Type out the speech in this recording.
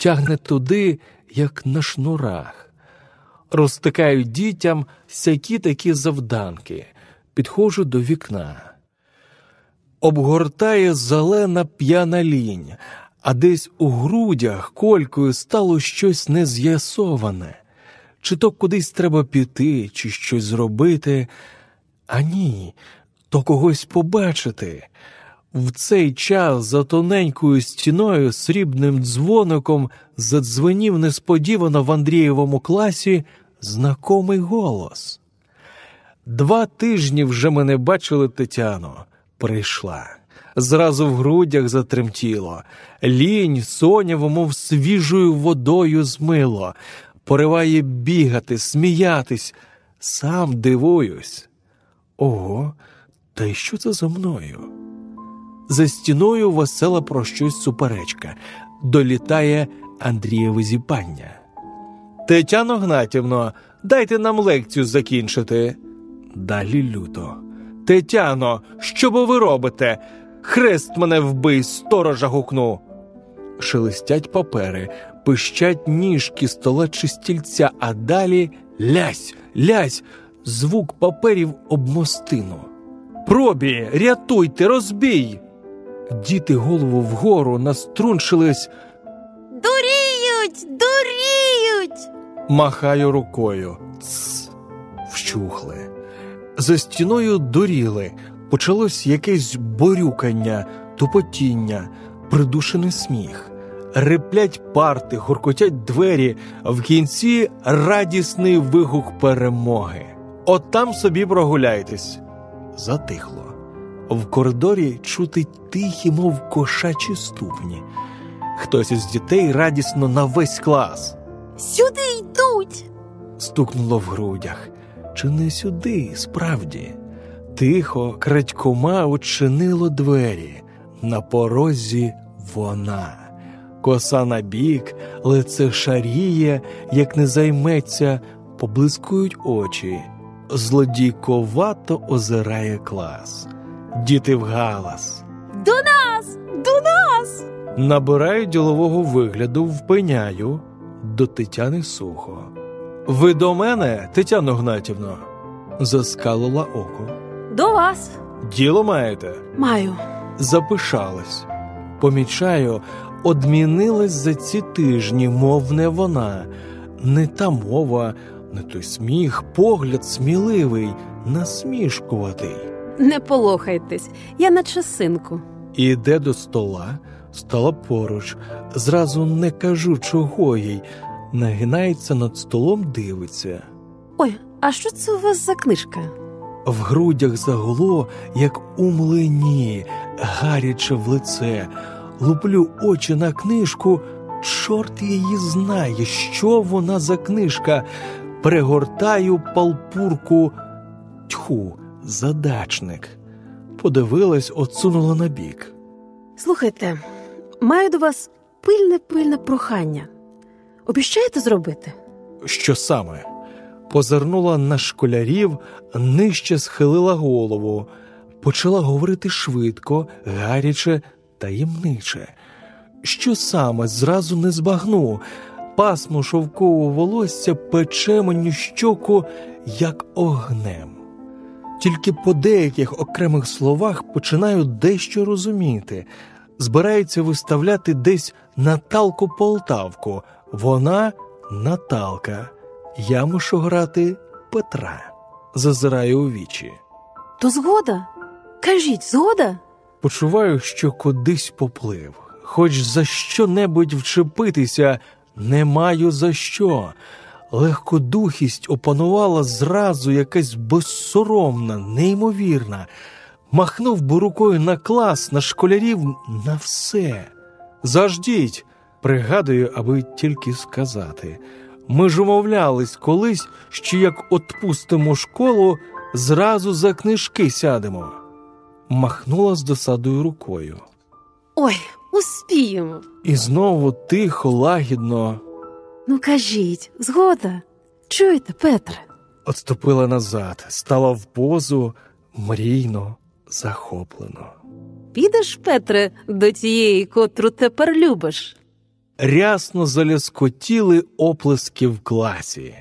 тягне туди, як на шнурах. Розтикають дітям всякі такі завданки. Підходжу до вікна. Обгортає зелена п'яна лінь, а десь у грудях колькою стало щось нез'ясоване. Чи то кудись треба піти, чи щось зробити, а ні, то когось побачити. В цей час за тоненькою стіною срібним дзвоником задзвенів несподівано в Андрієвому класі знакомий голос. Два тижні вже ми не бачили Тетяну. Прийшла. Зразу в грудях затремтіло. Лінь соняву, мов свіжою водою змило, пориває бігати, сміятись. Сам дивуюсь. Ого, та й що це за мною? За стіною весела про щось суперечка. Долітає Андрієве зіпання. Тетяно Гнатівно, дайте нам лекцію закінчити. Далі люто. Тетяно, що бо ви робите? Хрест мене вбий, сторожа гукну. Шелестять папери, пищать ніжки стола чи стільця, а далі лясь, лясь, звук паперів об мостину. Пробі, рятуйте, розбій. Діти голову вгору наструншились, Дуріють, дуріють. махаю рукою. Цс, вщухли. За стіною дуріли, почалось якесь борюкання, тупотіння, придушений сміх. Реплять парти, гуркотять двері, в кінці радісний вигук перемоги. От там собі прогуляйтесь. Затихло. В коридорі чути тихі, мов кошачі ступні. Хтось із дітей радісно на весь клас. Сюди йдуть. Стукнуло в грудях. Чи не сюди, справді? Тихо, крадькома очинило двері. На порозі вона. Коса на бік, лице шаріє, як не займеться, поблискують очі. Злодійковато озирає клас. Діти вгалас. До нас, до нас. Набираю ділового вигляду, впиняю до Тетяни сухо. Ви до мене, Тетяно Гнатівно? заскалила око. До вас. Діло маєте? Маю. Запишалась. Помічаю, одмінилась за ці тижні, мов не вона, не та мова, не той сміх, погляд сміливий, насмішкуватий. Не полохайтесь, я на часинку. Іде до стола, стала поруч, зразу не кажу, чого їй, нагинається над столом, дивиться. Ой, а що це у вас за книжка? В грудях загуло, як у млині, гаряче в лице. Луплю очі на книжку, чорт її знає, що вона за книжка. Пригортаю палпурку. Тьху, задачник. Подивилась, отсунула на бік. Слухайте, маю до вас пильне пильне прохання. Обіщаєте зробити? Що саме? Позирнула на школярів, нижче схилила голову, почала говорити швидко, гаряче, таємниче. Що саме зразу не збагну, пасмо шовкового волосся пече мені щоку, як огнем. Тільки по деяких окремих словах починаю дещо розуміти. Збирається виставляти десь Наталку Полтавку. Вона Наталка. Я мушу грати Петра. Зазираю у вічі. То згода? Кажіть, згода? Почуваю, що кудись поплив. Хоч за що-небудь вчепитися, не маю за що. Легкодухість опанувала зразу якась безсоромна, неймовірна. Махнув би рукою на клас, на школярів, на все. Заждіть, пригадую, аби тільки сказати. Ми ж умовлялись колись, що як отпустимо школу, зразу за книжки сядемо. Махнула з досадою рукою. Ой, успіємо. І знову тихо, лагідно Ну кажіть, згода. Чуєте, Петре? отступила назад, стала в позу мрійно, захоплено. Підеш, Петре, до тієї, котру тепер любиш? рясно заліскотіли оплески в класі.